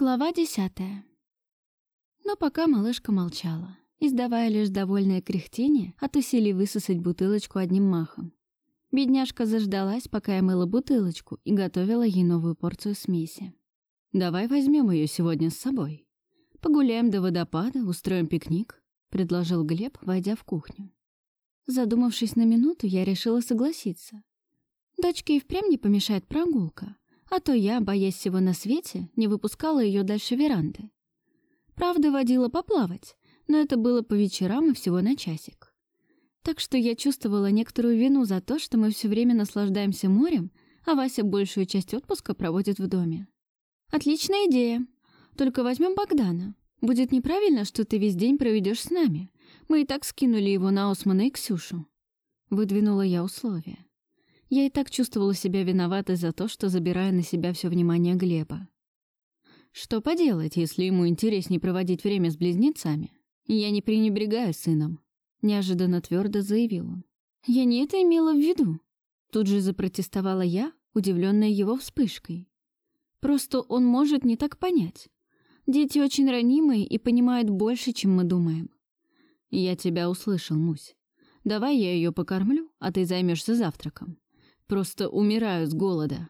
Глава десятая. Но пока малышка молчала, издавая лишь довольное кряхтение от усилий высосать бутылочку одним махом. Бедняжка заждалась, пока я мыла бутылочку и готовила ей новую порцию смеси. «Давай возьмем ее сегодня с собой. Погуляем до водопада, устроим пикник», — предложил Глеб, войдя в кухню. Задумавшись на минуту, я решила согласиться. Дочке и впрямь не помешает прогулка, а то я, боясь всего на свете, не выпускала ее дальше веранды. Правда, водила поплавать, но это было по вечерам и всего на часик. Так что я чувствовала некоторую вину за то, что мы все время наслаждаемся морем, а Вася большую часть отпуска проводит в доме. Отличная идея. Только возьмем Богдана. Будет неправильно, что ты весь день проведешь с нами. Мы и так скинули его на Османа и Ксюшу. Выдвинула я условия. Я и так чувствовала себя виноватой за то, что забираю на себя все внимание Глеба. Что поделать, если ему интереснее проводить время с близнецами? Я не пренебрегаю сыном, неожиданно твердо заявил он. Я не это имела в виду. Тут же запротестовала я, удивленная его вспышкой. Просто он может не так понять. Дети очень ранимые и понимают больше, чем мы думаем. Я тебя услышал, Мусь. Давай я ее покормлю, а ты займешься завтраком. Просто умираю с голода.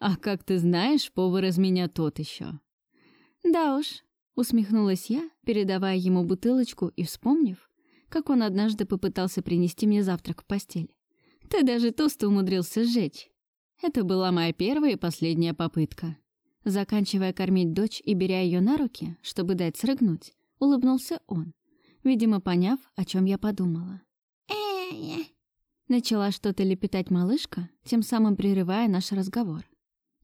А как ты знаешь, повар из меня тот еще. Да уж, усмехнулась я, передавая ему бутылочку и вспомнив, как он однажды попытался принести мне завтрак в постель. Ты даже тост умудрился сжечь. Это была моя первая и последняя попытка. Заканчивая кормить дочь и беря ее на руки, чтобы дать срыгнуть, улыбнулся он, видимо, поняв, о чем я подумала. Начала что-то лепетать малышка, тем самым прерывая наш разговор.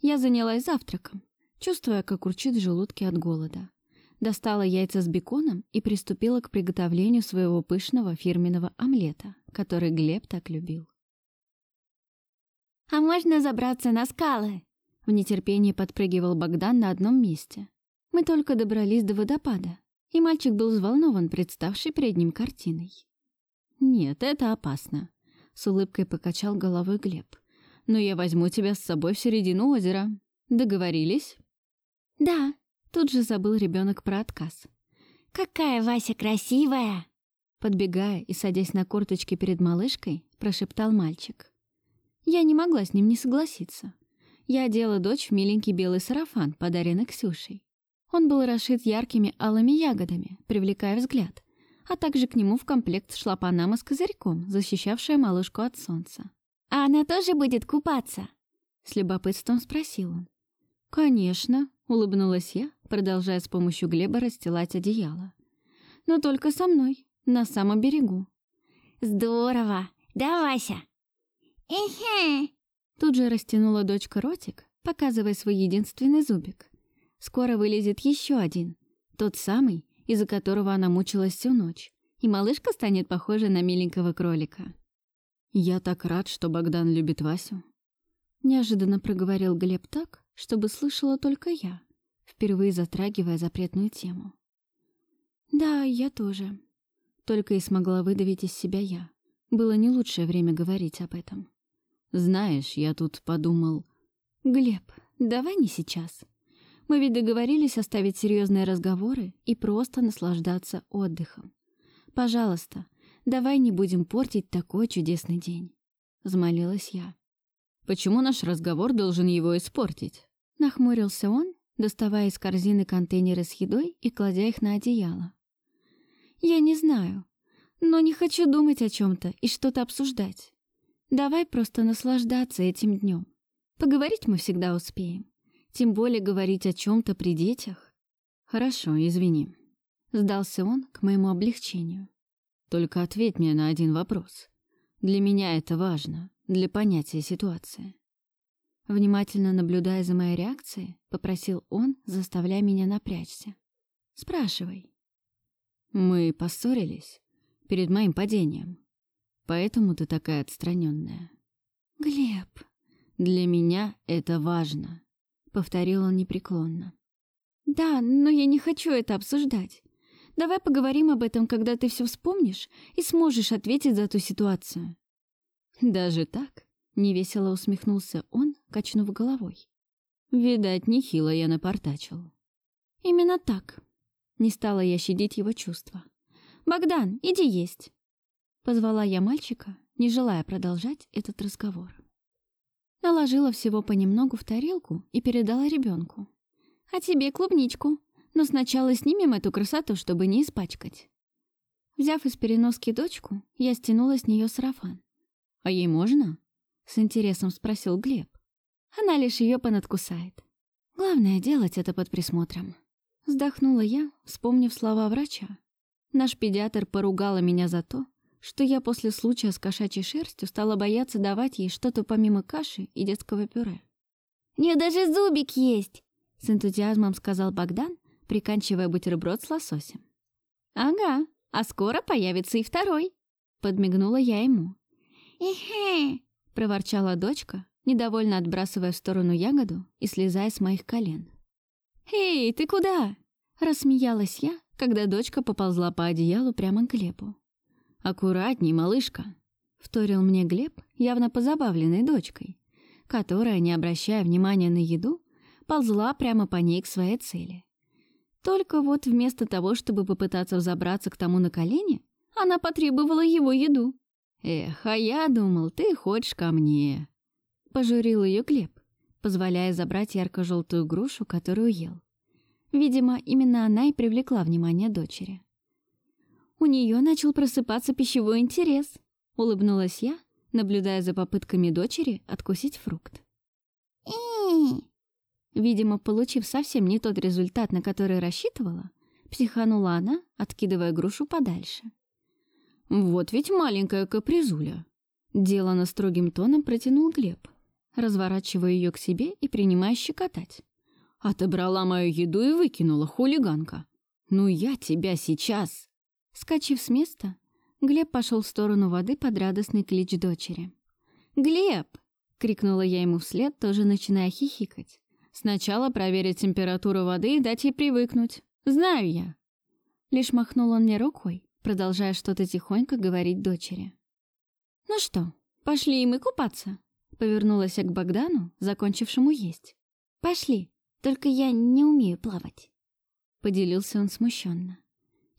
Я занялась завтраком, чувствуя, как урчит в желудке от голода. Достала яйца с беконом и приступила к приготовлению своего пышного фирменного омлета, который Глеб так любил. «А можно забраться на скалы?» В нетерпении подпрыгивал Богдан на одном месте. Мы только добрались до водопада, и мальчик был взволнован представшей перед ним картиной. «Нет, это опасно», с улыбкой покачал головой Глеб. «Но я возьму тебя с собой в середину озера. Договорились?» «Да», — тут же забыл ребенок про отказ. «Какая Вася красивая!» Подбегая и садясь на корточки перед малышкой, прошептал мальчик. Я не могла с ним не согласиться. Я одела дочь в миленький белый сарафан, подаренный Ксюшей. Он был расшит яркими алыми ягодами, привлекая взгляд а также к нему в комплект шла панама с козырьком, защищавшая малышку от солнца. «А она тоже будет купаться?» С любопытством спросил он. «Конечно», — улыбнулась я, продолжая с помощью Глеба расстилать одеяло. «Но только со мной, на самом берегу». «Здорово! Да, Вася?» «Эхе!» Тут же растянула дочка ротик, показывая свой единственный зубик. Скоро вылезет еще один, тот самый, из-за которого она мучилась всю ночь, и малышка станет похожа на миленького кролика. «Я так рад, что Богдан любит Васю», — неожиданно проговорил Глеб так, чтобы слышала только я, впервые затрагивая запретную тему. «Да, я тоже», — только и смогла выдавить из себя я. Было не лучшее время говорить об этом. «Знаешь, я тут подумал...» «Глеб, давай не сейчас», мы ведь договорились оставить серьезные разговоры и просто наслаждаться отдыхом. Пожалуйста, давай не будем портить такой чудесный день», — взмолилась я. «Почему наш разговор должен его испортить?» Нахмурился он, доставая из корзины контейнеры с едой и кладя их на одеяло. «Я не знаю, но не хочу думать о чем-то и что-то обсуждать. Давай просто наслаждаться этим днем. Поговорить мы всегда успеем. Тем более говорить о чем-то при детях. Хорошо, извини. Сдался он к моему облегчению. Только ответь мне на один вопрос. Для меня это важно, для понятия ситуации. Внимательно наблюдая за моей реакцией, попросил он, заставляя меня напрячься. «Спрашивай». «Мы поссорились перед моим падением, поэтому ты такая отстраненная. «Глеб...» «Для меня это важно повторил он непреклонно. Да, но я не хочу это обсуждать. Давай поговорим об этом, когда ты все вспомнишь и сможешь ответить за ту ситуацию. Даже так? Невесело усмехнулся он, качнув головой. Видать, нехило я напортачил. Именно так. Не стала я щадить его чувства. «Богдан, иди есть!» Позвала я мальчика, не желая продолжать этот разговор. Наложила всего понемногу в тарелку и передала ребенку. «А тебе клубничку, но сначала снимем эту красоту, чтобы не испачкать». Взяв из переноски дочку, я стянула с нее сарафан. «А ей можно?» — с интересом спросил Глеб. «Она лишь ее понадкусает. Главное — делать это под присмотром». Вздохнула я, вспомнив слова врача. Наш педиатр поругала меня за то, что я после случая с кошачьей шерстью стала бояться давать ей что-то помимо каши и детского пюре. «У нее даже зубик есть!» — с энтузиазмом сказал Богдан, приканчивая бутерброд с лососем. «Ага, а скоро появится и второй!» — подмигнула я ему. «Эхе!» — проворчала дочка, недовольно отбрасывая в сторону ягоду и слезая с моих колен. «Эй, ты куда?» — рассмеялась я, когда дочка поползла по одеялу прямо к Глебу. «Аккуратней, малышка», — вторил мне Глеб, явно позабавленной дочкой, которая, не обращая внимания на еду, ползла прямо по ней к своей цели. Только вот вместо того, чтобы попытаться взобраться к тому на колени, она потребовала его еду. «Эх, а я думал, ты хочешь ко мне», — пожурил ее Глеб, позволяя забрать ярко-желтую грушу, которую ел. Видимо, именно она и привлекла внимание дочери. У нее начал просыпаться пищевой интерес, улыбнулась я, наблюдая за попытками дочери откусить фрукт. Видимо, получив совсем не тот результат, на который рассчитывала, психанула она, откидывая грушу подальше. «Вот ведь маленькая капризуля!» Делано строгим тоном протянул Глеб, разворачивая ее к себе и принимая щекотать. «Отобрала мою еду и выкинула, хулиганка! Ну я тебя сейчас!» Скачив с места, Глеб пошел в сторону воды под радостный клич дочери. «Глеб!» — крикнула я ему вслед, тоже начиная хихикать. «Сначала проверить температуру воды и дать ей привыкнуть. Знаю я!» Лишь махнул он мне рукой, продолжая что-то тихонько говорить дочери. «Ну что, пошли и мы купаться?» Повернулась я к Богдану, закончившему есть. «Пошли, только я не умею плавать», — поделился он смущенно.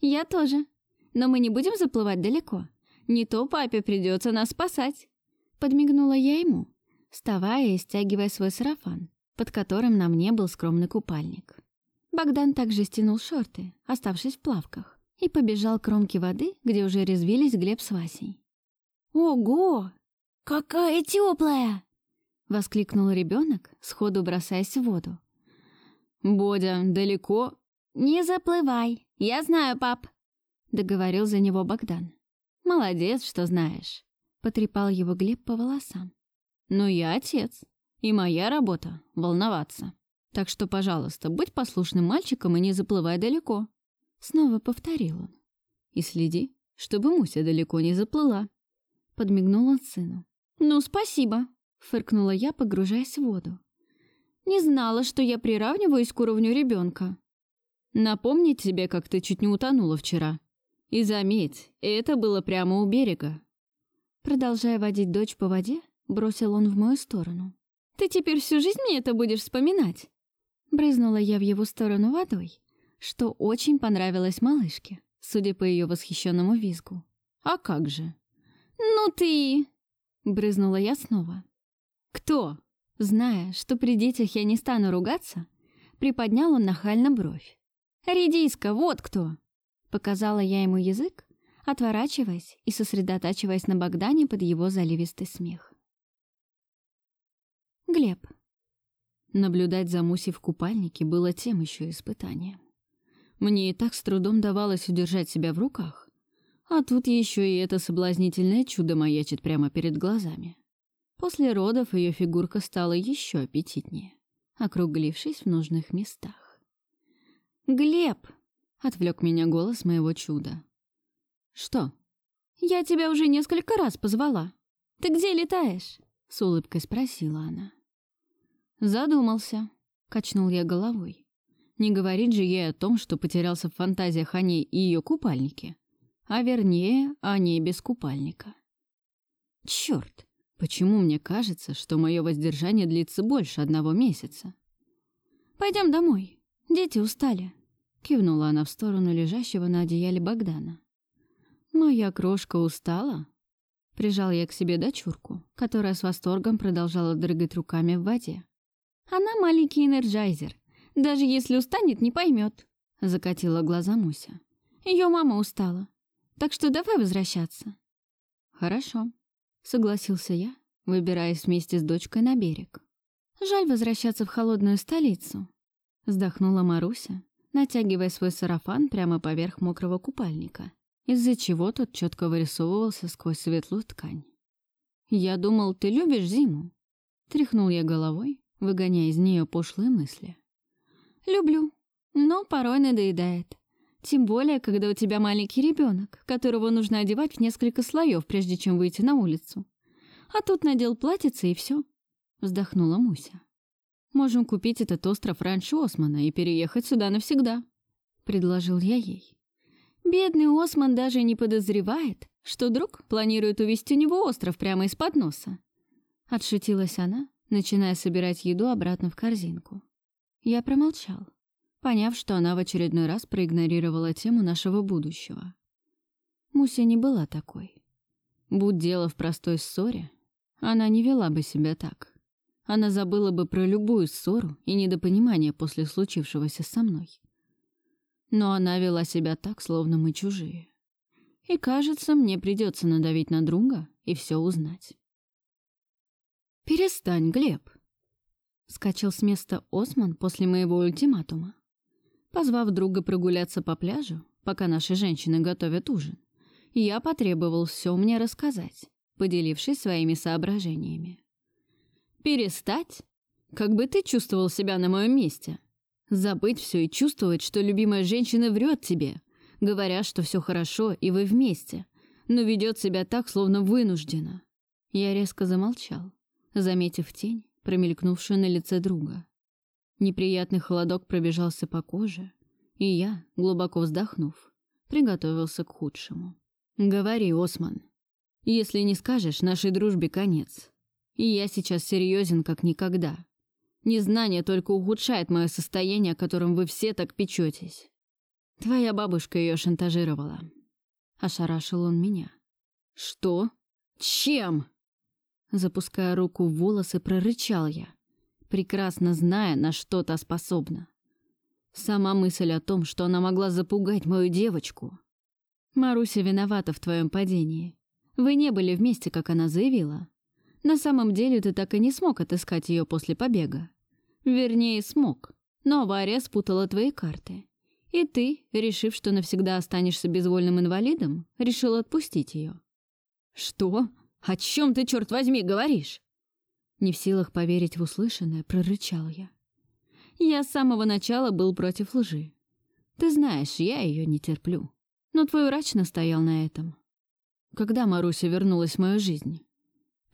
«Я тоже», но мы не будем заплывать далеко. Не то папе придется нас спасать. Подмигнула я ему, вставая и стягивая свой сарафан, под которым на мне был скромный купальник. Богдан также стянул шорты, оставшись в плавках, и побежал к кромке воды, где уже резвились Глеб с Васей. «Ого! Какая теплая!» — воскликнул ребенок, сходу бросаясь в воду. «Бодя, далеко?» «Не заплывай, я знаю, пап!» Договорил за него Богдан. «Молодец, что знаешь», — потрепал его Глеб по волосам. «Но я отец, и моя работа — волноваться. Так что, пожалуйста, будь послушным мальчиком и не заплывай далеко». Снова повторил он. «И следи, чтобы Муся далеко не заплыла», — подмигнул он сыну. «Ну, спасибо», — фыркнула я, погружаясь в воду. «Не знала, что я приравниваюсь к уровню ребенка. «Напомнить тебе, как ты чуть не утонула вчера», и заметь, это было прямо у берега. Продолжая водить дочь по воде, бросил он в мою сторону. «Ты теперь всю жизнь мне это будешь вспоминать?» Брызнула я в его сторону водой, что очень понравилось малышке, судя по ее восхищенному визгу. «А как же?» «Ну ты...» Брызнула я снова. «Кто?» Зная, что при детях я не стану ругаться, приподнял он нахально бровь. «Редиска, вот кто!» Показала я ему язык, отворачиваясь и сосредотачиваясь на Богдане под его заливистый смех. Глеб. Наблюдать за Мусей в купальнике было тем еще испытанием. Мне и так с трудом давалось удержать себя в руках, а тут еще и это соблазнительное чудо маячит прямо перед глазами. После родов ее фигурка стала еще аппетитнее, округлившись в нужных местах. «Глеб!» Отвлек меня голос моего чуда. «Что?» «Я тебя уже несколько раз позвала. Ты где летаешь?» С улыбкой спросила она. «Задумался», — качнул я головой. «Не говорит же ей о том, что потерялся в фантазиях о ней и ее купальнике, а вернее, о ней без купальника. Черт, почему мне кажется, что мое воздержание длится больше одного месяца?» Пойдем домой. Дети устали. Кивнула она в сторону лежащего на одеяле Богдана. «Моя крошка устала?» Прижал я к себе дочурку, которая с восторгом продолжала дрыгать руками в воде. «Она маленький энерджайзер. Даже если устанет, не поймет. закатила глаза Муся. Ее мама устала. Так что давай возвращаться». «Хорошо», — согласился я, выбираясь вместе с дочкой на берег. «Жаль возвращаться в холодную столицу», — вздохнула Маруся, натягивая свой сарафан прямо поверх мокрого купальника из-за чего тот четко вырисовывался сквозь светлую ткань. «Я думал, ты любишь зиму?» Тряхнул я головой, выгоняя из нее пошлые мысли. «Люблю, но порой надоедает. Тем более, когда у тебя маленький ребенок, которого нужно одевать в несколько слоев, прежде чем выйти на улицу. А тут надел платьице и все. вздохнула Муся. «Можем купить этот остров раньше Османа и переехать сюда навсегда», — предложил я ей. Бедный Осман даже не подозревает, что друг планирует увезти у него остров прямо из-под носа. Отшутилась она, начиная собирать еду обратно в корзинку. Я промолчал, поняв, что она в очередной раз проигнорировала тему нашего будущего. Муся не была такой. Будь дело в простой ссоре, она не вела бы себя так. Она забыла бы про любую ссору и недопонимание после случившегося со мной но она вела себя так, словно мы чужие. И кажется, мне придется надавить на друга и все узнать. «Перестань, Глеб!» Скачал с места Осман после моего ультиматума. Позвав друга прогуляться по пляжу, пока наши женщины готовят ужин, я потребовал все мне рассказать, поделившись своими соображениями. «Перестать? Как бы ты чувствовал себя на моем месте?» Забыть все и чувствовать, что любимая женщина врет тебе, говоря, что все хорошо и вы вместе, но ведет себя так, словно вынуждена. Я резко замолчал, заметив тень, промелькнувшую на лице друга. Неприятный холодок пробежался по коже, и я, глубоко вздохнув, приготовился к худшему. «Говори, Осман. Если не скажешь, нашей дружбе конец. И я сейчас серьезен, как никогда. Незнание только ухудшает мое состояние, о котором вы все так печетесь. Твоя бабушка ее шантажировала. Ошарашил он меня. Что? Чем? Запуская руку в волосы, прорычал я, прекрасно зная, на что та способна. Сама мысль о том, что она могла запугать мою девочку. Маруся виновата в твоем падении. Вы не были вместе, как она заявила. На самом деле ты так и не смог отыскать ее после побега. Вернее, смог. Но авария спутала твои карты. И ты, решив, что навсегда останешься безвольным инвалидом, решил отпустить ее. Что? О чем ты, черт возьми, говоришь? Не в силах поверить в услышанное, прорычал я. Я с самого начала был против лжи. Ты знаешь, я ее не терплю. Но твой врач настоял на этом. Когда Маруся вернулась в мою жизнь?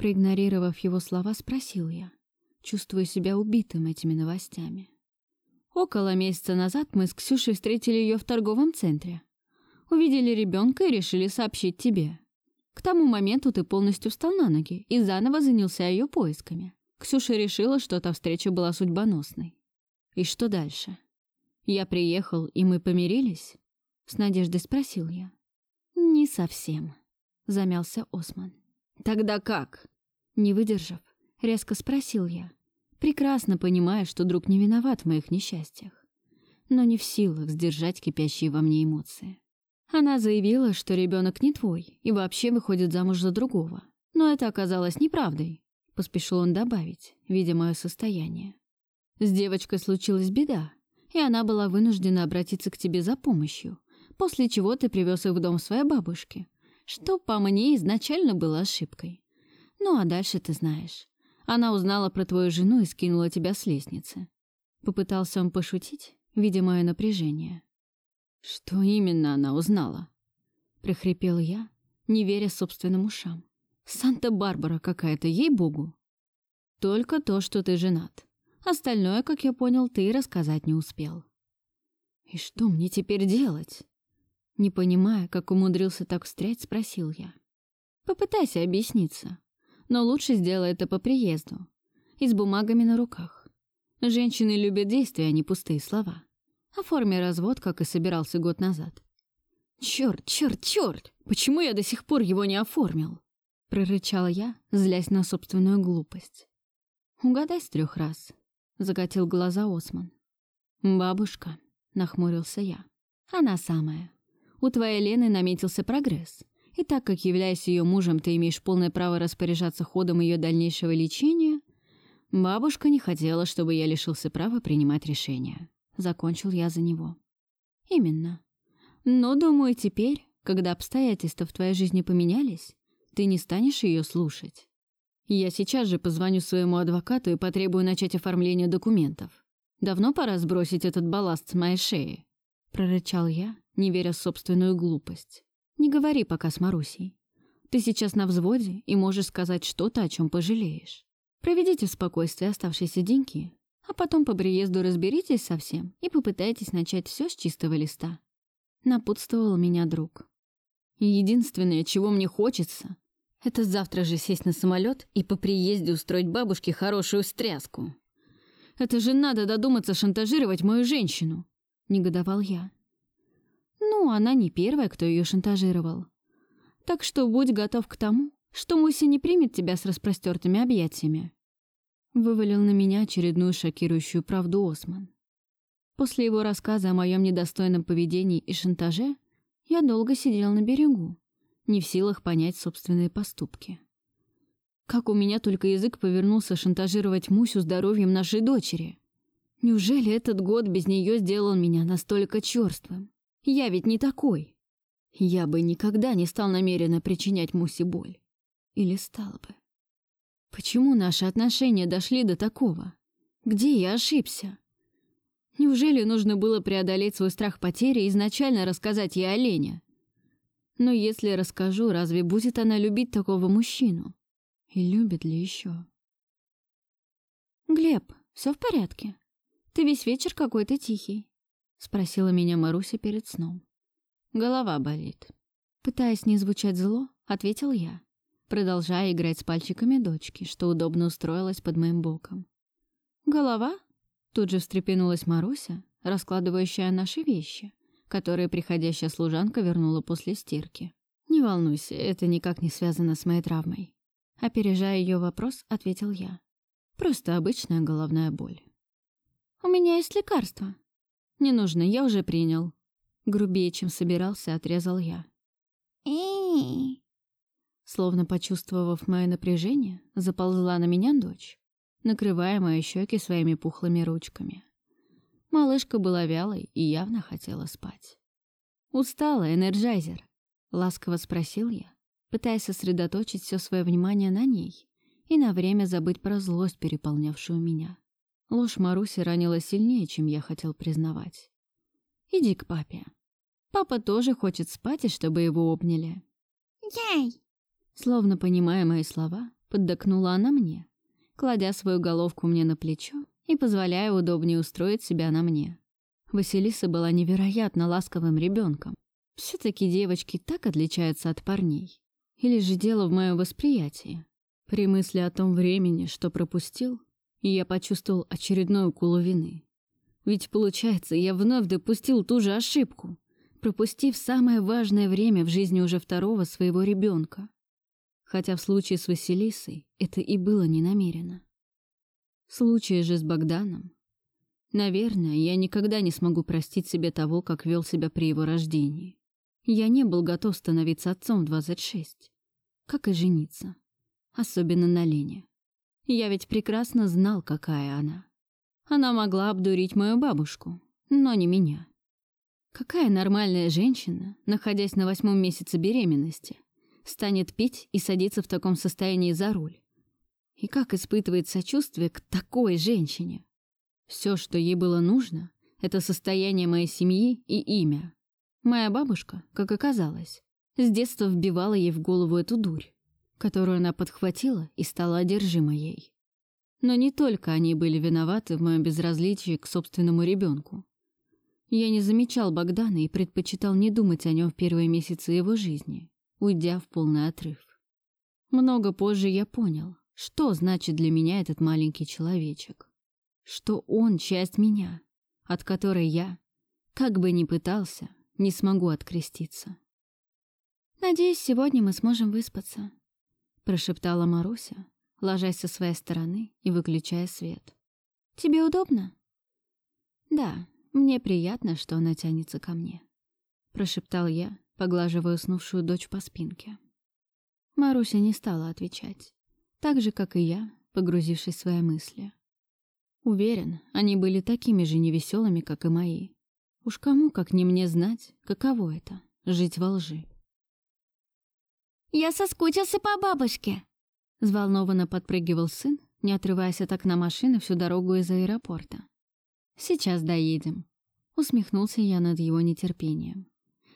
Проигнорировав его слова, спросил я чувствуя себя убитым этими новостями. Около месяца назад мы с Ксюшей встретили ее в торговом центре. Увидели ребенка и решили сообщить тебе. К тому моменту ты полностью встал на ноги и заново занялся ее поисками. Ксюша решила, что та встреча была судьбоносной. И что дальше? Я приехал, и мы помирились? С надеждой спросил я. Не совсем, замялся Осман. Тогда как? Не выдержав, Резко спросил я, прекрасно понимая, что друг не виноват в моих несчастьях, но не в силах сдержать кипящие во мне эмоции. Она заявила, что ребенок не твой и вообще выходит замуж за другого. Но это оказалось неправдой, поспешил он добавить, видя мое состояние. С девочкой случилась беда, и она была вынуждена обратиться к тебе за помощью, после чего ты привез их в дом своей бабушки, что по мне изначально было ошибкой. Ну а дальше ты знаешь. Она узнала про твою жену и скинула тебя с лестницы. Попытался он пошутить, видя мое напряжение. Что именно она узнала? Прихрипел я, не веря собственным ушам. Санта-Барбара какая-то, ей-богу. Только то, что ты женат. Остальное, как я понял, ты рассказать не успел. И что мне теперь делать? Не понимая, как умудрился так встрять, спросил я. Попытайся объясниться но лучше сделай это по приезду и с бумагами на руках. Женщины любят действия, а не пустые слова. Оформи развод, как и собирался год назад. Черт, черт, черт! Почему я до сих пор его не оформил? Прорычала я, злясь на собственную глупость. Угадай с трех раз. Закатил глаза Осман. Бабушка, нахмурился я. Она самая. У твоей Лены наметился прогресс. И так как, являясь ее мужем, ты имеешь полное право распоряжаться ходом ее дальнейшего лечения, бабушка не хотела, чтобы я лишился права принимать решения. Закончил я за него. Именно. Но, думаю, теперь, когда обстоятельства в твоей жизни поменялись, ты не станешь ее слушать. Я сейчас же позвоню своему адвокату и потребую начать оформление документов. Давно пора сбросить этот балласт с моей шеи. Прорычал я, не веря в собственную глупость. Не говори пока с Марусей. Ты сейчас на взводе и можешь сказать что-то, о чем пожалеешь. Проведите в спокойствии оставшиеся деньги, а потом по приезду разберитесь со всем и попытайтесь начать все с чистого листа. Напутствовал меня друг. Единственное, чего мне хочется, это завтра же сесть на самолет и по приезде устроить бабушке хорошую стряску. Это же надо додуматься шантажировать мою женщину, негодовал я. Ну, она не первая, кто ее шантажировал. Так что будь готов к тому, что Муся не примет тебя с распростертыми объятиями. Вывалил на меня очередную шокирующую правду Осман. После его рассказа о моем недостойном поведении и шантаже я долго сидел на берегу, не в силах понять собственные поступки. Как у меня только язык повернулся шантажировать Мусю здоровьем нашей дочери. Неужели этот год без нее сделал меня настолько черствым? Я ведь не такой. Я бы никогда не стал намеренно причинять Мусе боль. Или стал бы. Почему наши отношения дошли до такого? Где я ошибся? Неужели нужно было преодолеть свой страх потери и изначально рассказать ей о Лене? Но если расскажу, разве будет она любить такого мужчину? И любит ли еще? «Глеб, все в порядке? Ты весь вечер какой-то тихий», — спросила меня Маруся перед сном. «Голова болит». Пытаясь не звучать зло, ответил я продолжая играть с пальчиками дочки, что удобно устроилась под моим боком. «Голова?» Тут же встрепенулась Маруся, раскладывающая наши вещи, которые приходящая служанка вернула после стирки. «Не волнуйся, это никак не связано с моей травмой». Опережая ее вопрос, ответил я. «Просто обычная головная боль». «У меня есть лекарство». «Не нужно, я уже принял». Грубее, чем собирался, отрезал я. «И-и-и», Словно почувствовав мое напряжение, заползла на меня дочь, накрывая мои щеки своими пухлыми ручками. Малышка была вялой и явно хотела спать. «Устала, энерджайзер?» — ласково спросил я, пытаясь сосредоточить все свое внимание на ней и на время забыть про злость, переполнявшую меня. Ложь Маруси ранила сильнее, чем я хотел признавать. «Иди к папе. Папа тоже хочет спать, и чтобы его обняли». «Яй!» Словно понимая мои слова, поддакнула она мне, кладя свою головку мне на плечо и позволяя удобнее устроить себя на мне. Василиса была невероятно ласковым ребенком. Все-таки девочки так отличаются от парней. Или же дело в моем восприятии. При мысли о том времени, что пропустил, я почувствовал очередной укол вины. Ведь, получается, я вновь допустил ту же ошибку, пропустив самое важное время в жизни уже второго своего ребенка хотя в случае с Василисой это и было не намерено. В случае же с Богданом... Наверное, я никогда не смогу простить себе того, как вел себя при его рождении. Я не был готов становиться отцом в 26, как и жениться, особенно на Лене. Я ведь прекрасно знал, какая она. Она могла обдурить мою бабушку, но не меня. Какая нормальная женщина, находясь на восьмом месяце беременности, станет пить и садиться в таком состоянии за руль. И как испытывает сочувствие к такой женщине? Все, что ей было нужно, это состояние моей семьи и имя. Моя бабушка, как оказалось, с детства вбивала ей в голову эту дурь, которую она подхватила и стала одержима ей. Но не только они были виноваты в моем безразличии к собственному ребенку. Я не замечал Богдана и предпочитал не думать о нем в первые месяцы его жизни уйдя в полный отрыв. Много позже я понял, что значит для меня этот маленький человечек. Что он часть меня, от которой я, Как бы ни пытался, не смогу откреститься. «Надеюсь, сегодня мы сможем выспаться», — прошептала Маруся, ложась со своей стороны и выключая свет. «Тебе удобно?» «Да, мне приятно, что она тянется ко мне», — прошептал я, поглаживая уснувшую дочь по спинке. Маруся не стала отвечать, так же, как и я, погрузившись в свои мысли. Уверен, они были такими же невеселыми, как и мои. Уж кому, как не мне знать, каково это — жить во лжи. «Я соскучился по бабушке!» Взволнованно подпрыгивал сын, не отрываясь от окна машины всю дорогу из аэропорта. «Сейчас доедем», — усмехнулся я над его нетерпением.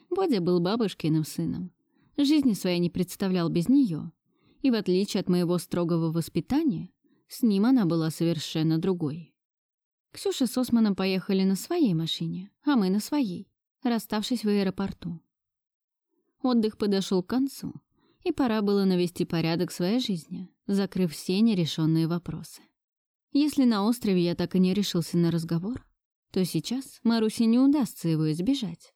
Бодя был бабушкиным сыном. Жизни своей не представлял без нее. И в отличие от моего строгого воспитания, с ним она была совершенно другой. Ксюша с Османом поехали на своей машине, а мы на своей, расставшись в аэропорту. Отдых подошел к концу, и пора было навести порядок в своей жизни, закрыв все нерешенные вопросы. Если на острове я так и не решился на разговор, то сейчас Марусе не удастся его избежать,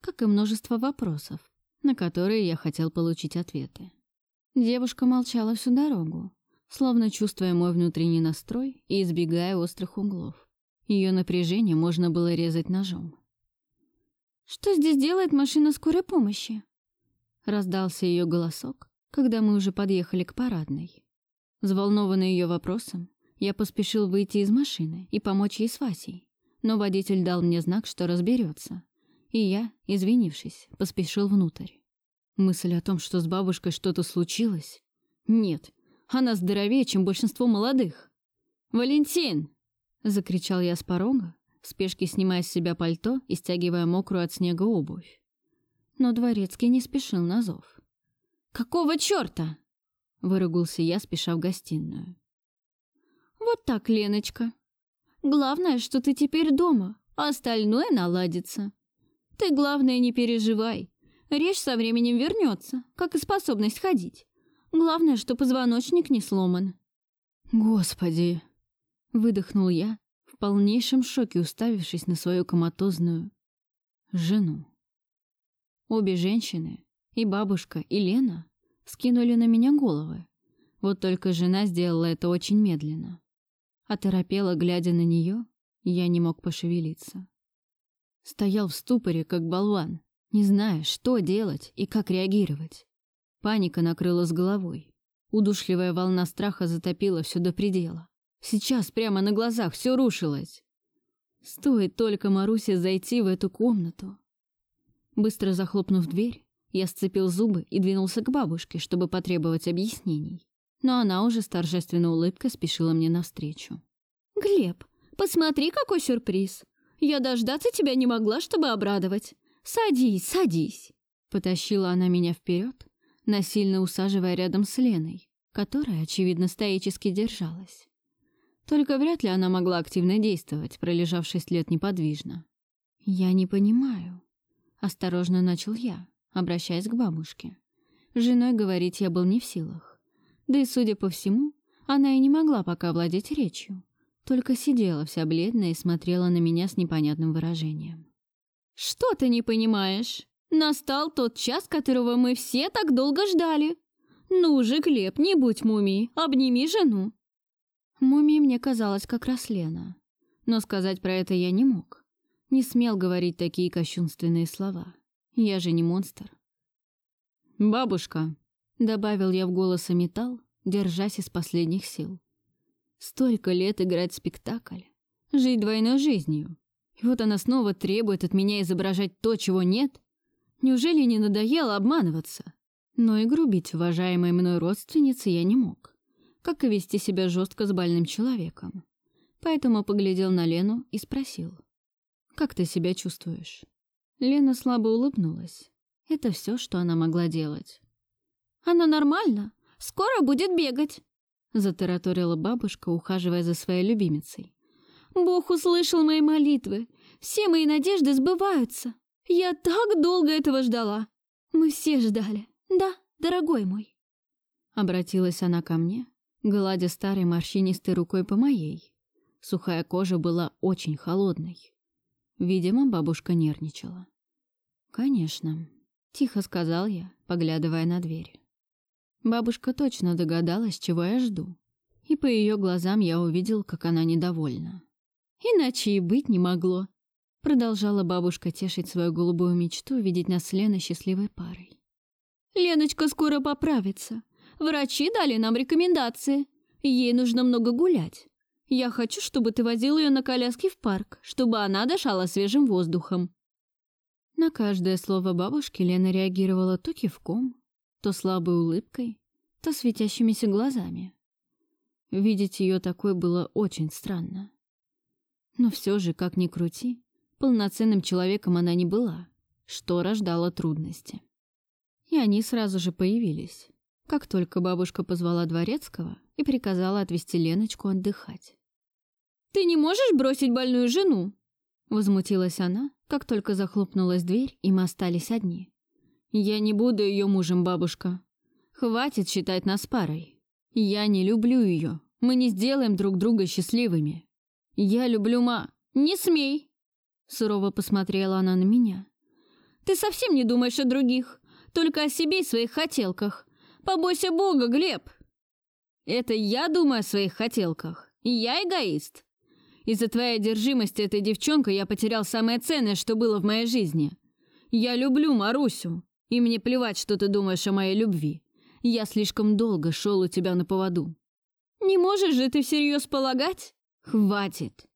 как и множество вопросов, на которые я хотел получить ответы. Девушка молчала всю дорогу, словно чувствуя мой внутренний настрой и избегая острых углов. Ее напряжение можно было резать ножом. «Что здесь делает машина скорой помощи?» Раздался ее голосок, когда мы уже подъехали к парадной. Взволнованный ее вопросом, я поспешил выйти из машины и помочь ей с Васей, но водитель дал мне знак, что разберется, и я, извинившись, поспешил внутрь. Мысль о том, что с бабушкой что-то случилось? Нет, она здоровее, чем большинство молодых. «Валентин!» Закричал я с порога, в спешке снимая с себя пальто и стягивая мокрую от снега обувь. Но дворецкий не спешил на зов. «Какого чёрта?» — выругался я, спеша в гостиную. «Вот так, Леночка. Главное, что ты теперь дома, а остальное наладится. Ты, главное, не переживай. Речь со временем вернется, как и способность ходить. Главное, что позвоночник не сломан». «Господи!» Выдохнул я, в полнейшем шоке уставившись на свою коматозную жену. Обе женщины, и бабушка, и Лена, скинули на меня головы. Вот только жена сделала это очень медленно. Оторопела, глядя на нее, я не мог пошевелиться. Стоял в ступоре, как болван, не зная, что делать и как реагировать. Паника накрыла с головой. Удушливая волна страха затопила все до предела. Сейчас прямо на глазах все рушилось. Стоит только Марусе зайти в эту комнату. Быстро захлопнув дверь, я сцепил зубы и двинулся к бабушке, чтобы потребовать объяснений. Но она уже с торжественной улыбкой спешила мне навстречу. «Глеб, посмотри, какой сюрприз! Я дождаться тебя не могла, чтобы обрадовать. Садись, садись!» Потащила она меня вперед, насильно усаживая рядом с Леной, которая, очевидно, стоически держалась. Только вряд ли она могла активно действовать, пролежав шесть лет неподвижно. «Я не понимаю», — осторожно начал я, обращаясь к бабушке. женой говорить я был не в силах. Да и, судя по всему, она и не могла пока владеть речью, только сидела вся бледная и смотрела на меня с непонятным выражением. «Что ты не понимаешь? Настал тот час, которого мы все так долго ждали. Ну же, Глеб, не будь мумией, обними жену. Мумией мне казалось как раз Лена. Но сказать про это я не мог. Не смел говорить такие кощунственные слова. Я же не монстр. «Бабушка», — добавил я в голос металл, держась из последних сил. «Столько лет играть в спектакль, жить двойной жизнью. И вот она снова требует от меня изображать то, чего нет. Неужели не надоело обманываться? Но и грубить уважаемой мной родственнице я не мог как и вести себя жестко с больным человеком. Поэтому поглядел на Лену и спросил. «Как ты себя чувствуешь?» Лена слабо улыбнулась. Это все, что она могла делать. «Она нормально. Скоро будет бегать», — затараторила бабушка, ухаживая за своей любимицей. «Бог услышал мои молитвы. Все мои надежды сбываются. Я так долго этого ждала. Мы все ждали. Да, дорогой мой». Обратилась она ко мне, гладя старой морщинистой рукой по моей. Сухая кожа была очень холодной. Видимо, бабушка нервничала. «Конечно», — тихо сказал я, поглядывая на дверь. Бабушка точно догадалась, чего я жду. И по ее глазам я увидел, как она недовольна. «Иначе и быть не могло», — продолжала бабушка тешить свою голубую мечту видеть нас с Леной счастливой парой. «Леночка скоро поправится. Врачи дали нам рекомендации. Ей нужно много гулять. Я хочу, чтобы ты возил ее на коляске в парк, чтобы она дышала свежим воздухом». На каждое слово бабушки Лена реагировала то кивком, то слабой улыбкой, то светящимися глазами. Видеть ее такой было очень странно. Но все же, как ни крути, полноценным человеком она не была, что рождало трудности. И они сразу же появились, как только бабушка позвала Дворецкого и приказала отвезти Леночку отдыхать. «Ты не можешь бросить больную жену?» Возмутилась она, как только захлопнулась дверь, и мы остались одни. «Я не буду ее мужем, бабушка. Хватит считать нас парой. Я не люблю ее. Мы не сделаем друг друга счастливыми. Я люблю ма... Не смей!» Сурово посмотрела она на меня. «Ты совсем не думаешь о других, только о себе и своих хотелках. Побойся Бога, Глеб!» «Это я думаю о своих хотелках. Я эгоист. Из-за твоей одержимости этой девчонкой я потерял самое ценное, что было в моей жизни. Я люблю Марусю, и мне плевать, что ты думаешь о моей любви. Я слишком долго шел у тебя на поводу. Не можешь же ты всерьез полагать? Хватит.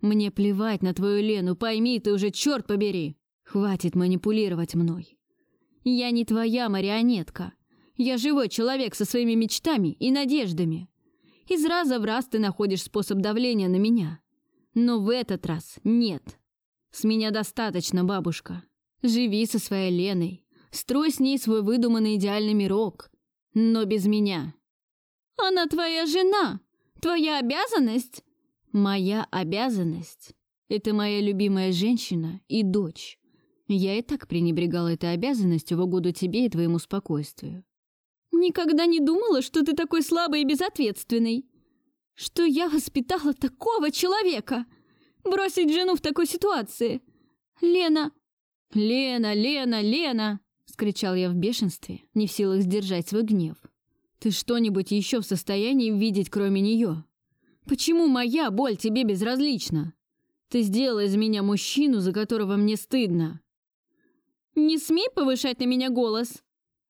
Мне плевать на твою Лену, пойми ты уже, черт побери. Хватит манипулировать мной. Я не твоя марионетка. Я живой человек со своими мечтами и надеждами. Из раза в раз ты находишь способ давления на меня. Но в этот раз нет. С меня достаточно, бабушка. Живи со своей Леной. Строй с ней свой выдуманный идеальный мирок. Но без меня. Она твоя жена. Твоя обязанность? Моя обязанность. Это моя любимая женщина и дочь. Я и так пренебрегала этой обязанностью в угоду тебе и твоему спокойствию. Никогда не думала, что ты такой слабый и безответственный что я воспитала такого человека. Бросить жену в такой ситуации. Лена... Лена, Лена, Лена! Скричал я в бешенстве, не в силах сдержать свой гнев. Ты что-нибудь еще в состоянии видеть, кроме нее? Почему моя боль тебе безразлична? Ты сделала из меня мужчину, за которого мне стыдно. Не смей повышать на меня голос.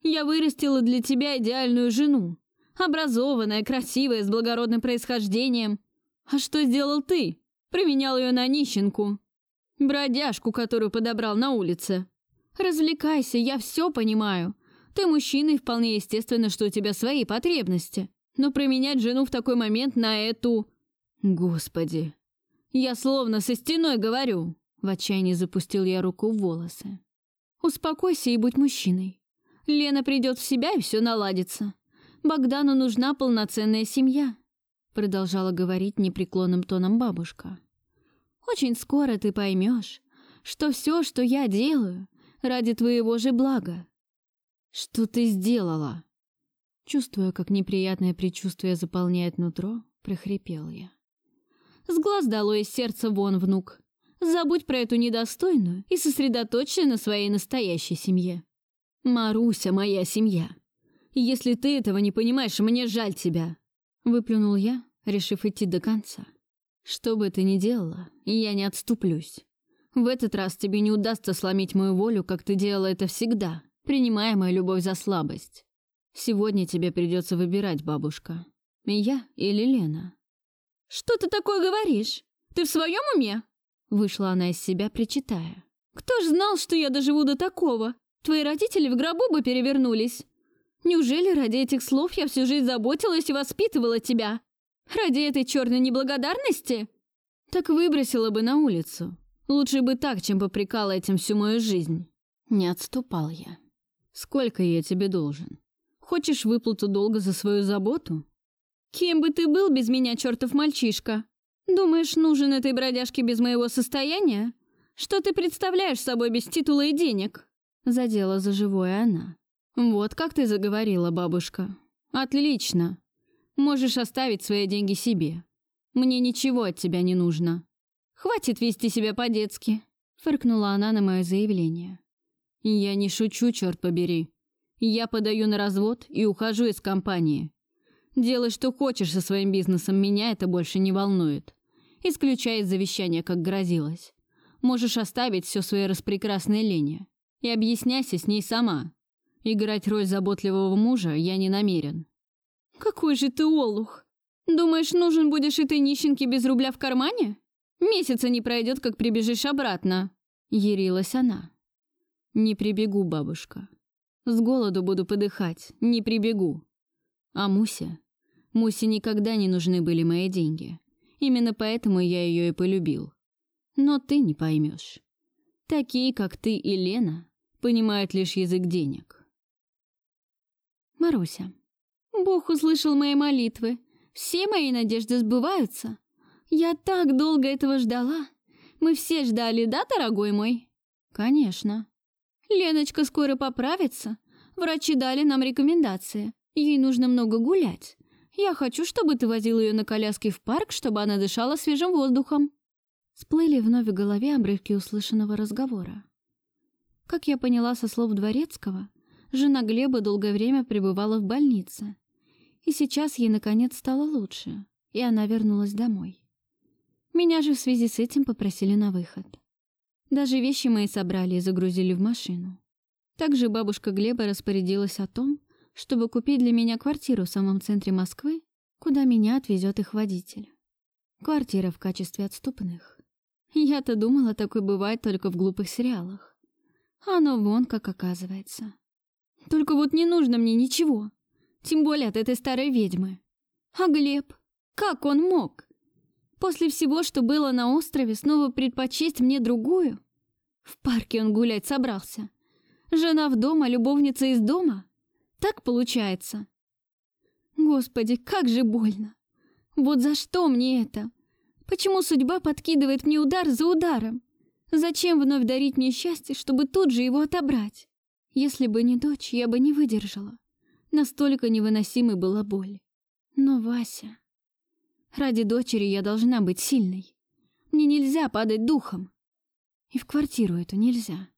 Я вырастила для тебя идеальную жену. Образованная, красивая, с благородным происхождением. А что сделал ты? Применял ее на нищенку. Бродяжку, которую подобрал на улице. Развлекайся, я все понимаю. Ты мужчина, и вполне естественно, что у тебя свои потребности. Но променять жену в такой момент на эту... Господи. Я словно со стеной говорю. В отчаянии запустил я руку в волосы. Успокойся и будь мужчиной. Лена придет в себя, и все наладится. Богдану нужна полноценная семья», — продолжала говорить непреклонным тоном бабушка. «Очень скоро ты поймешь, что все, что я делаю, ради твоего же блага». «Что ты сделала?» Чувствуя, как неприятное предчувствие заполняет нутро, прохрипел я. «С глаз дало из сердца вон, внук. Забудь про эту недостойную и сосредоточься на своей настоящей семье. Маруся моя семья. «Если ты этого не понимаешь, мне жаль тебя!» Выплюнул я, решив идти до конца. «Что бы ты ни делала, я не отступлюсь. В этот раз тебе не удастся сломить мою волю, как ты делала это всегда, принимая мою любовь за слабость. Сегодня тебе придется выбирать, бабушка. Я или Лена?» «Что ты такое говоришь? Ты в своем уме?» Вышла она из себя, причитая. «Кто ж знал, что я доживу до такого? Твои родители в гробу бы перевернулись. Неужели ради этих слов я всю жизнь заботилась и воспитывала тебя? Ради этой черной неблагодарности? Так выбросила бы на улицу. Лучше бы так, чем попрекала этим всю мою жизнь. Не отступал я. Сколько я тебе должен? Хочешь выплату долга за свою заботу? Кем бы ты был без меня, чертов мальчишка? Думаешь, нужен этой бродяжке без моего состояния? Что ты представляешь собой без титула и денег? Задела за живое она. «Вот как ты заговорила, бабушка. Отлично. Можешь оставить свои деньги себе. Мне ничего от тебя не нужно. Хватит вести себя по-детски. Фыркнула она на мое заявление. «Я не шучу, черт побери. Я подаю на развод и ухожу из компании. Делай, что хочешь со своим бизнесом, меня это больше не волнует. Исключай из завещания, как грозилось. Можешь оставить все свои распрекрасные Лене. И объясняйся с ней сама. Играть роль заботливого мужа я не намерен. Какой же ты олух! Думаешь, нужен будешь этой нищенке без рубля в кармане? Месяца не пройдет, как прибежишь обратно. Ярилась она. Не прибегу, бабушка. С голоду буду подыхать, не прибегу. А Муся? Мусе никогда не нужны были мои деньги. Именно поэтому я ее и полюбил. Но ты не поймешь. Такие, как ты и Лена, понимают лишь язык денег. Маруся. Бог услышал мои молитвы. Все мои надежды сбываются. Я так долго этого ждала. Мы все ждали, да, дорогой мой? Конечно. Леночка скоро поправится. Врачи дали нам рекомендации. Ей нужно много гулять. Я хочу, чтобы ты возил ее на коляске в парк, чтобы она дышала свежим воздухом. Сплыли вновь в голове обрывки услышанного разговора. Как я поняла со слов Дворецкого, жена Глеба долгое время пребывала в больнице. И сейчас ей, наконец, стало лучше, и она вернулась домой. Меня же в связи с этим попросили на выход. Даже вещи мои собрали и загрузили в машину. Также бабушка Глеба распорядилась о том, чтобы купить для меня квартиру в самом центре Москвы, куда меня отвезет их водитель. Квартира в качестве отступных. Я-то думала, такое бывает только в глупых сериалах. Оно вон как оказывается. Только вот не нужно мне ничего. Тем более от этой старой ведьмы. А Глеб? Как он мог? После всего, что было на острове, снова предпочесть мне другую? В парке он гулять собрался. Жена в дом, а любовница из дома? Так получается. Господи, как же больно. Вот за что мне это? Почему судьба подкидывает мне удар за ударом? Зачем вновь дарить мне счастье, чтобы тут же его отобрать? Если бы не дочь, я бы не выдержала. Настолько невыносимой была боль. Но Вася... Ради дочери я должна быть сильной. Мне нельзя падать духом. И в квартиру эту нельзя.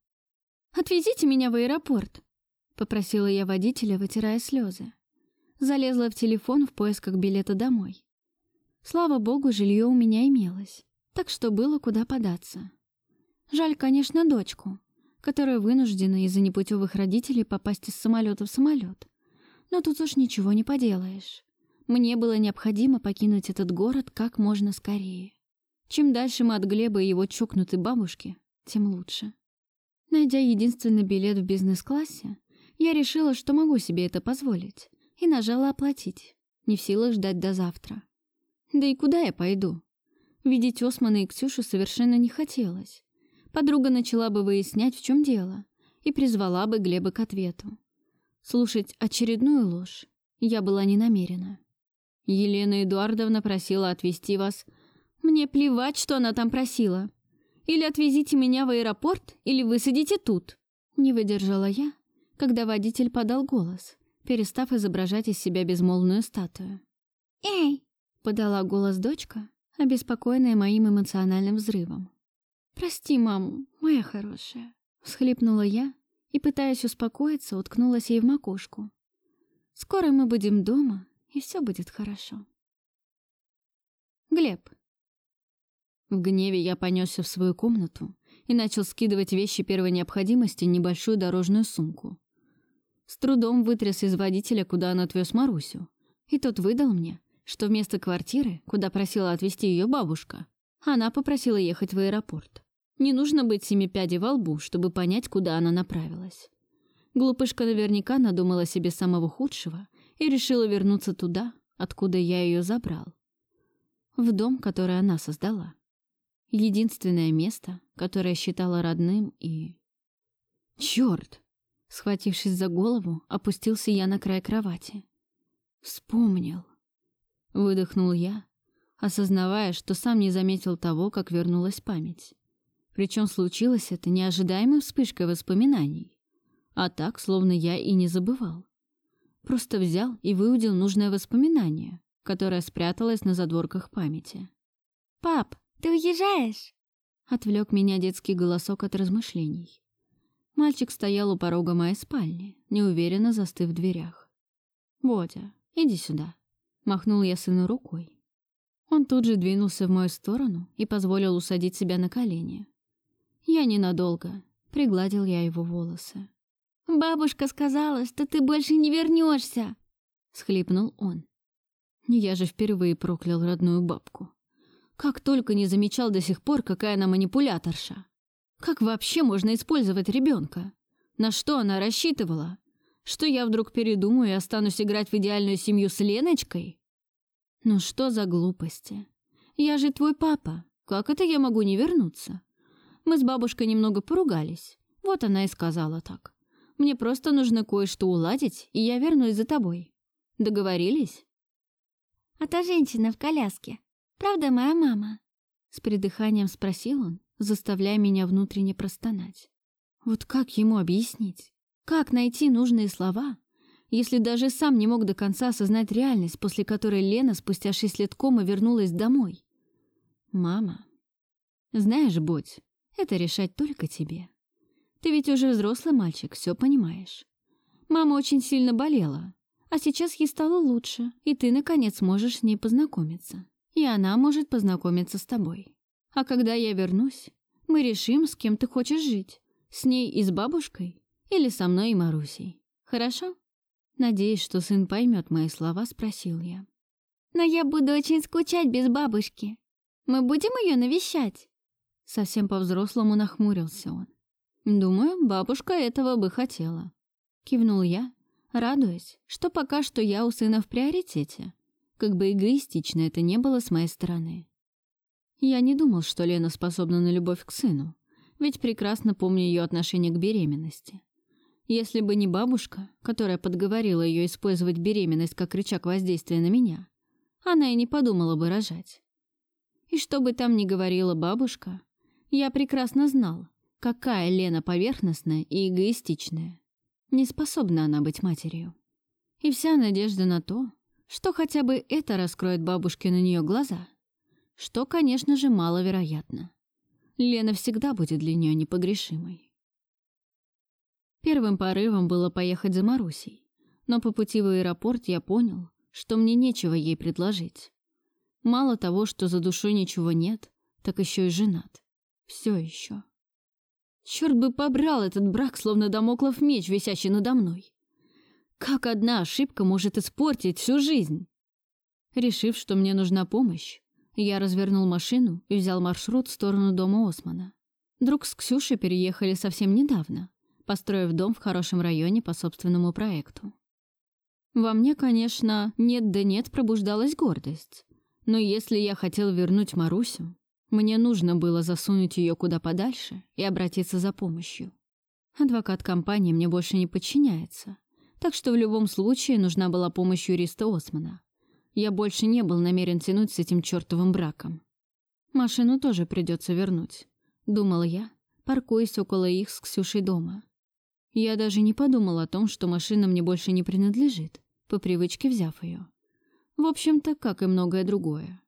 «Отвезите меня в аэропорт», — попросила я водителя, вытирая слезы. Залезла в телефон в поисках билета домой. Слава богу, жилье у меня имелось, так что было куда податься. Жаль, конечно, дочку, которая вынуждена из-за непутевых родителей попасть из самолета в самолет. Но тут уж ничего не поделаешь. Мне было необходимо покинуть этот город как можно скорее. Чем дальше мы от Глеба и его чокнутой бабушки, тем лучше. Найдя единственный билет в бизнес-классе, я решила, что могу себе это позволить, и нажала «Оплатить», не в силах ждать до завтра. Да и куда я пойду? Видеть Османа и Ксюшу совершенно не хотелось. Подруга начала бы выяснять, в чем дело, и призвала бы Глеба к ответу. Слушать очередную ложь я была не намерена. Елена Эдуардовна просила отвезти вас. Мне плевать, что она там просила. Или отвезите меня в аэропорт, или высадите тут. Не выдержала я, когда водитель подал голос, перестав изображать из себя безмолвную статую. «Эй!» — подала голос дочка, обеспокоенная моим эмоциональным взрывом. «Прости, маму, моя хорошая», — всхлипнула я и, пытаясь успокоиться, уткнулась ей в макушку. «Скоро мы будем дома, и все будет хорошо». Глеб. В гневе я понесся в свою комнату и начал скидывать вещи первой необходимости небольшую дорожную сумку. С трудом вытряс из водителя, куда он отвез Марусю, и тот выдал мне, что вместо квартиры, куда просила отвезти ее бабушка, она попросила ехать в аэропорт. Не нужно быть семи пядей во лбу, чтобы понять, куда она направилась. Глупышка наверняка надумала себе самого худшего и решила вернуться туда, откуда я ее забрал. В дом, который она создала. Единственное место, которое считала родным и... Черт! Схватившись за голову, опустился я на край кровати. Вспомнил. Выдохнул я, осознавая, что сам не заметил того, как вернулась память. Причем случилось это неожидаемой вспышкой воспоминаний. А так, словно я и не забывал. Просто взял и выудил нужное воспоминание, которое спряталось на задворках памяти. «Пап, ты уезжаешь?» Отвлек меня детский голосок от размышлений. Мальчик стоял у порога моей спальни, неуверенно застыв в дверях. «Бодя, иди сюда», — махнул я сыну рукой. Он тут же двинулся в мою сторону и позволил усадить себя на колени. Я ненадолго, пригладил я его волосы. «Бабушка сказала, что ты больше не вернешься, схлипнул он. Я же впервые проклял родную бабку. Как только не замечал до сих пор, какая она манипуляторша. Как вообще можно использовать ребенка? На что она рассчитывала? Что я вдруг передумаю и останусь играть в идеальную семью с Леночкой? Ну что за глупости? Я же твой папа. Как это я могу не вернуться? Мы с бабушкой немного поругались. Вот она и сказала так. Мне просто нужно кое-что уладить, и я вернусь за тобой. Договорились? А та женщина в коляске, правда моя мама? С придыханием спросил он, заставляя меня внутренне простонать. Вот как ему объяснить? Как найти нужные слова, если даже сам не мог до конца осознать реальность, после которой Лена спустя шесть лет комы вернулась домой. «Мама, знаешь, Бодь, это решать только тебе. Ты ведь уже взрослый мальчик, все понимаешь. Мама очень сильно болела, а сейчас ей стало лучше, и ты, наконец, можешь с ней познакомиться. И она может познакомиться с тобой. А когда я вернусь, мы решим, с кем ты хочешь жить. С ней и с бабушкой или со мной и Марусей. Хорошо?» Надеясь, что сын поймет мои слова, спросил я. «Но я буду очень скучать без бабушки. Мы будем ее навещать?» Совсем по-взрослому нахмурился он. «Думаю, бабушка этого бы хотела». Кивнул я, радуясь, что пока что я у сына в приоритете. Как бы эгоистично это не было с моей стороны. Я не думал, что Лена способна на любовь к сыну, ведь прекрасно помню ее отношение к беременности. Если бы не бабушка, которая подговорила ее использовать беременность как рычаг воздействия на меня, она и не подумала бы рожать. И что бы там ни говорила бабушка, я прекрасно знал, какая Лена поверхностная и эгоистичная. Не способна она быть матерью. И вся надежда на то, что хотя бы это раскроет бабушке на нее глаза, что, конечно же, маловероятно. Лена всегда будет для нее непогрешимой. Первым порывом было поехать за Марусей, но по пути в аэропорт я понял, что мне нечего ей предложить. Мало того, что за душой ничего нет, так еще и женат. Все еще. Черт бы побрал этот брак, словно домоклов меч, висящий надо мной. Как одна ошибка может испортить всю жизнь? Решив, что мне нужна помощь, я развернул машину и взял маршрут в сторону дома Османа. Друг с Ксюшей переехали совсем недавно, построив дом в хорошем районе по собственному проекту. Во мне, конечно, нет да нет пробуждалась гордость. Но если я хотел вернуть Марусю, мне нужно было засунуть ее куда подальше и обратиться за помощью. Адвокат компании мне больше не подчиняется, так что в любом случае нужна была помощь юриста Османа. Я больше не был намерен тянуть с этим чертовым браком. Машину тоже придется вернуть, думал я, паркуясь около их с Ксюшей дома. Я даже не подумал о том, что машина мне больше не принадлежит, по привычке взяв ее. В общем-то, как и многое другое.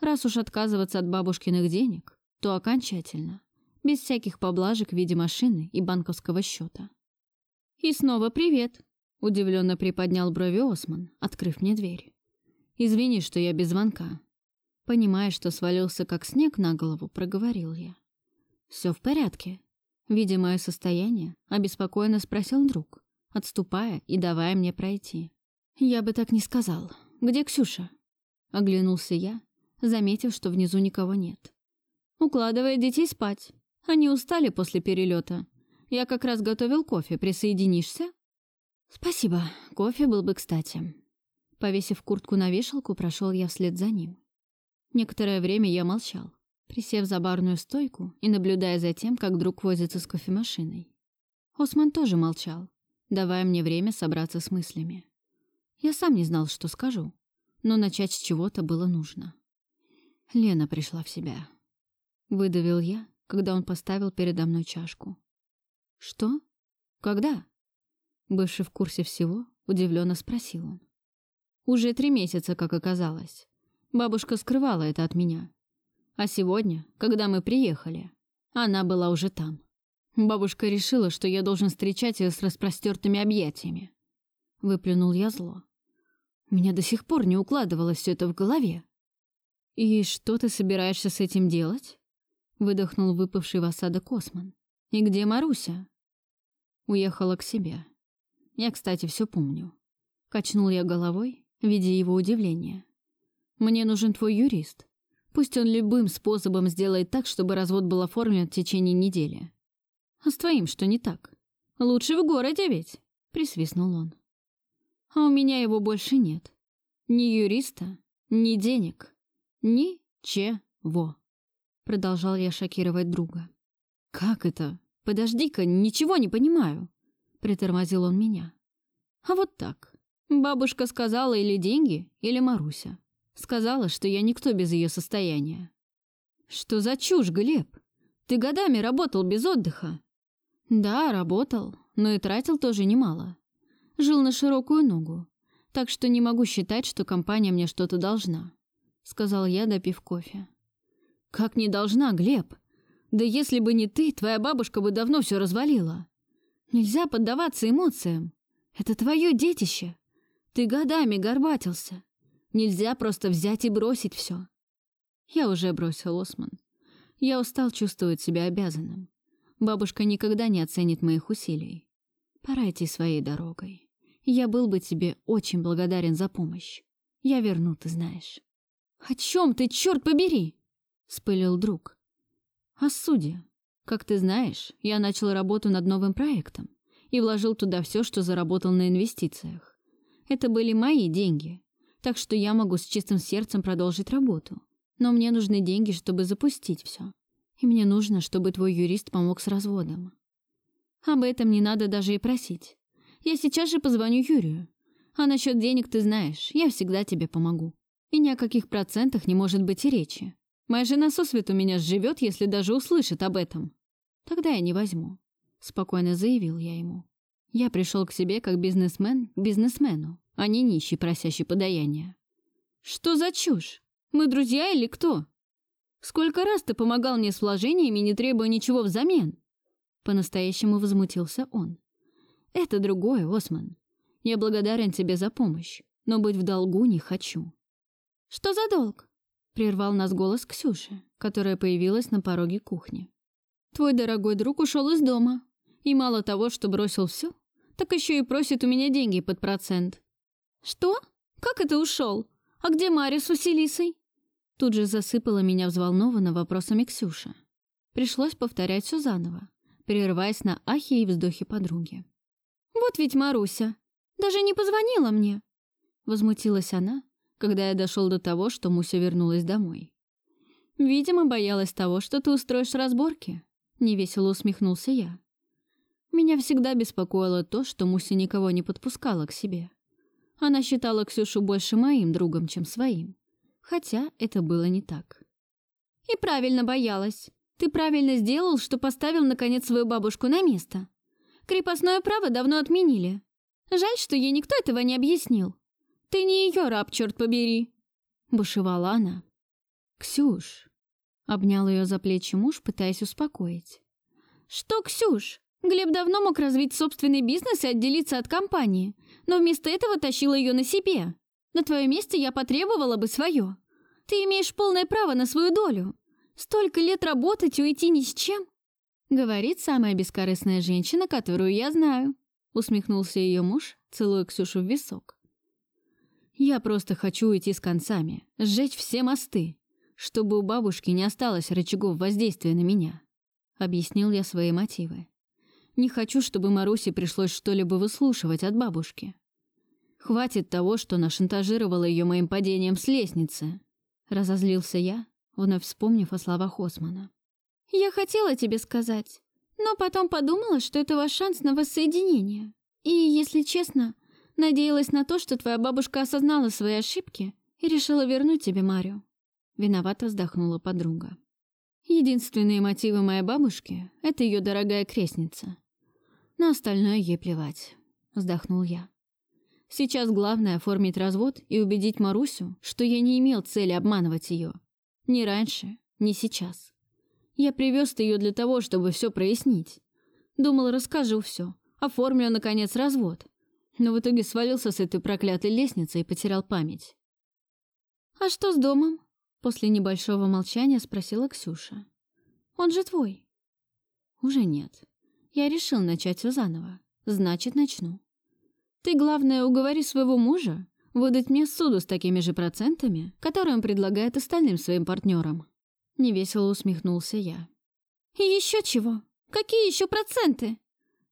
Раз уж отказываться от бабушкиных денег, то окончательно, без всяких поблажек в виде машины и банковского счета. «И снова привет!» — удивленно приподнял брови Осман, открыв мне дверь. «Извини, что я без звонка». Понимая, что свалился как снег на голову, проговорил я. Все в порядке», Видя мое состояние, обеспокоенно спросил друг, отступая и давая мне пройти. «Я бы так не сказал. Где Ксюша?» Оглянулся я, заметив, что внизу никого нет. «Укладывая детей спать. Они устали после перелета. Я как раз готовил кофе. Присоединишься?» «Спасибо. Кофе был бы кстати». Повесив куртку на вешалку, прошел я вслед за ним. Некоторое время я молчал, присев за барную стойку и наблюдая за тем, как друг возится с кофемашиной. Осман тоже молчал, давая мне время собраться с мыслями. Я сам не знал, что скажу, но начать с чего-то было нужно. Лена пришла в себя. Выдавил я, когда он поставил передо мной чашку. «Что? Когда?» Бывший в курсе всего, удивленно спросил он. «Уже три месяца, как оказалось. Бабушка скрывала это от меня, а сегодня, когда мы приехали, Она была уже там. Бабушка решила, что я должен встречать ее с распростертыми объятиями. Выплюнул я зло. Меня до сих пор не укладывалось все это в голове. «И что ты собираешься с этим делать?» Выдохнул выпавший в осадок Осман. «И где Маруся?» Уехала к себе. Я, кстати, все помню. Качнул я головой, видя его удивление. «Мне нужен твой юрист. Пусть он любым способом сделает так, чтобы развод был оформлен в течение недели. А с твоим что не так? Лучше в городе ведь?» Присвистнул он. «А у меня его больше нет. Ни юриста, ни денег, ничего». Продолжал я шокировать друга. «Как это? Подожди-ка, ничего не понимаю!» Притормозил он меня. «А вот так. Бабушка сказала или деньги, или Маруся. Сказала, что я никто без ее состояния». «Что за чушь, Глеб? Ты годами работал без отдыха». «Да, работал, но и тратил тоже немало. Жил на широкую ногу, так что не могу считать, что компания мне что-то должна», — сказал я, допив кофе. «Как не должна, Глеб? Да если бы не ты, твоя бабушка бы давно все развалила. Нельзя поддаваться эмоциям. Это твое детище. Ты годами горбатился. Нельзя просто взять и бросить все. Я уже бросил Осман. Я устал чувствовать себя обязанным. Бабушка никогда не оценит моих усилий. Пора идти своей дорогой. Я был бы тебе очень благодарен за помощь. Я верну, ты знаешь. О чем ты, черт побери? — спылил друг. «О суде. Как ты знаешь, я начал работу над новым проектом и вложил туда все, что заработал на инвестициях. Это были мои деньги, так что я могу с чистым сердцем продолжить работу. Но мне нужны деньги, чтобы запустить все. И мне нужно, чтобы твой юрист помог с разводом. Об этом не надо даже и просить. Я сейчас же позвоню Юрию. А насчет денег ты знаешь, я всегда тебе помогу. И ни о каких процентах не может быть и речи. Моя жена сосвет у меня сживет, если даже услышит об этом. Тогда я не возьму», — спокойно заявил я ему. «Я пришел к себе как бизнесмен к бизнесмену, а не нищий, просящий подаяние». «Что за чушь? Мы друзья или кто? Сколько раз ты помогал мне с вложениями, не требуя ничего взамен?» По-настоящему возмутился он. «Это другое, Осман. Я благодарен тебе за помощь, но быть в долгу не хочу». «Что за долг?» Прервал нас голос Ксюши, которая появилась на пороге кухни. «Твой дорогой друг ушел из дома. И мало того, что бросил все, так еще и просит у меня деньги под процент». «Что? Как это ушел? А где Мария с Василисой?» Тут же засыпала меня взволнованно вопросами Ксюша. Пришлось повторять все заново, прерываясь на ахи и вздохи подруги. «Вот ведь Маруся! Даже не позвонила мне!» Возмутилась она, когда я дошел до того, что Муся вернулась домой. «Видимо, боялась того, что ты устроишь разборки», — невесело усмехнулся я. Меня всегда беспокоило то, что Муся никого не подпускала к себе. Она считала Ксюшу больше моим другом, чем своим. Хотя это было не так. «И правильно боялась. Ты правильно сделал, что поставил, наконец, свою бабушку на место. Крепостное право давно отменили. Жаль, что ей никто этого не объяснил. Ты не ее раб, черт побери!» Бушевала она. «Ксюш!» Обнял ее за плечи муж, пытаясь успокоить. «Что, Ксюш? Глеб давно мог развить собственный бизнес и отделиться от компании, но вместо этого тащил ее на себе. На твоем месте я потребовала бы свое. Ты имеешь полное право на свою долю. Столько лет работать и уйти ни с чем?» Говорит самая бескорыстная женщина, которую я знаю. Усмехнулся ее муж, целуя Ксюшу в висок. Я просто хочу уйти с концами, сжечь все мосты, чтобы у бабушки не осталось рычагов воздействия на меня. Объяснил я свои мотивы. Не хочу, чтобы Марусе пришлось что-либо выслушивать от бабушки. Хватит того, что она шантажировала ее моим падением с лестницы. Разозлился я, вновь вспомнив о словах Османа. «Я хотела тебе сказать, но потом подумала, что это ваш шанс на воссоединение. И, если честно, Надеялась на то, что твоя бабушка осознала свои ошибки и решила вернуть тебе Марию. Виновато вздохнула подруга. Единственные мотивы моей бабушки — это ее дорогая крестница. На остальное ей плевать. Вздохнул я. Сейчас главное оформить развод и убедить Марусю, что я не имел цели обманывать ее. Ни раньше, ни сейчас. Я привез ее для того, чтобы все прояснить. Думал, расскажу все, оформлю, наконец, развод. Но в итоге свалился с этой проклятой лестницы и потерял память. «А что с домом?» После небольшого молчания спросила Ксюша. «Он же твой». «Уже нет. Я решил начать все заново. Значит, начну. Ты, главное, уговори своего мужа выдать мне суду с такими же процентами, которые он предлагает остальным своим партнерам. Невесело усмехнулся я. «И еще чего? Какие еще проценты?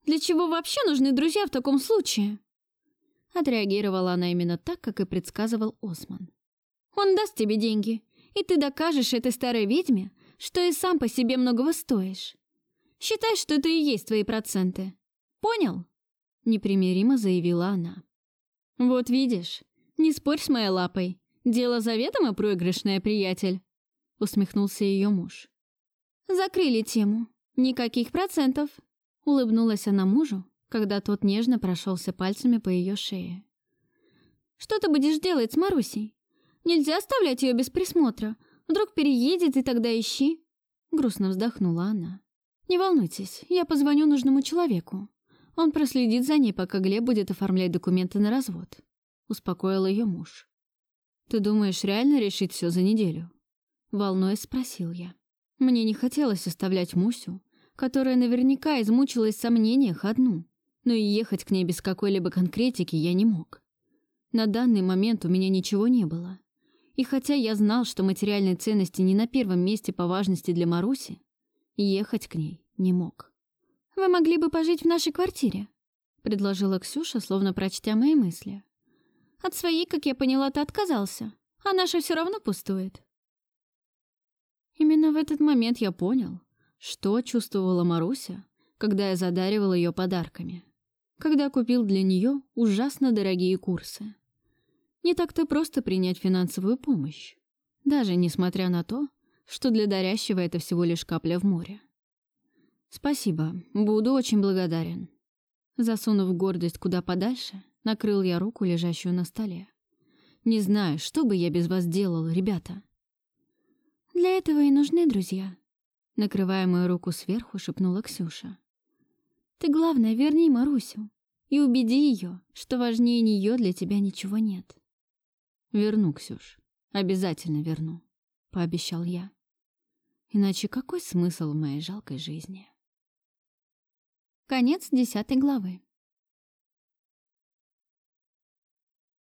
Для чего вообще нужны друзья в таком случае?» Отреагировала она именно так, как и предсказывал Осман. «Он даст тебе деньги, и ты докажешь этой старой ведьме, что и сам по себе многого стоишь. Считай, что это и есть твои проценты. Понял?» Непримиримо заявила она. «Вот видишь, не спорь с моей лапой. Дело заведомо проигрышное, приятель», усмехнулся ее муж. «Закрыли тему. Никаких процентов», улыбнулась она мужу, когда тот нежно прошелся пальцами по ее шее. «Что ты будешь делать с Марусей? Нельзя оставлять ее без присмотра. Вдруг переедет, и тогда ищи». Грустно вздохнула она. «Не волнуйтесь, я позвоню нужному человеку. Он проследит за ней, пока Глеб будет оформлять документы на развод. Успокоил ее муж. Ты думаешь, реально решить все за неделю? Волнуясь, спросил я. Мне не хотелось оставлять Мусю, которая наверняка измучилась в сомнениях одну, но и ехать к ней без какой-либо конкретики я не мог. На данный момент у меня ничего не было. И хотя я знал, что материальные ценности не на первом месте по важности для Маруси, ехать к ней не мог. «Вы могли бы пожить в нашей квартире», — предложила Ксюша, словно прочтя мои мысли. «От своей, как я поняла, ты отказался, а наша все равно пустует». Именно в этот момент я понял, что чувствовала Маруся, когда я задаривал ее подарками, когда купил для нее ужасно дорогие курсы. Не так-то просто принять финансовую помощь, даже несмотря на то, что для дарящего это всего лишь капля в море. «Спасибо, буду очень благодарен». Засунув гордость куда подальше, накрыл я руку, лежащую на столе. «Не знаю, что бы я без вас делал, ребята». «Для этого и нужны друзья», — накрывая мою руку сверху, шепнула Ксюша. «Ты, главное, верни Марусю и убеди ее, что важнее нее для тебя ничего нет». «Верну, Ксюш, обязательно верну», — пообещал я. «Иначе какой смысл в моей жалкой жизни?» Конец десятой главы.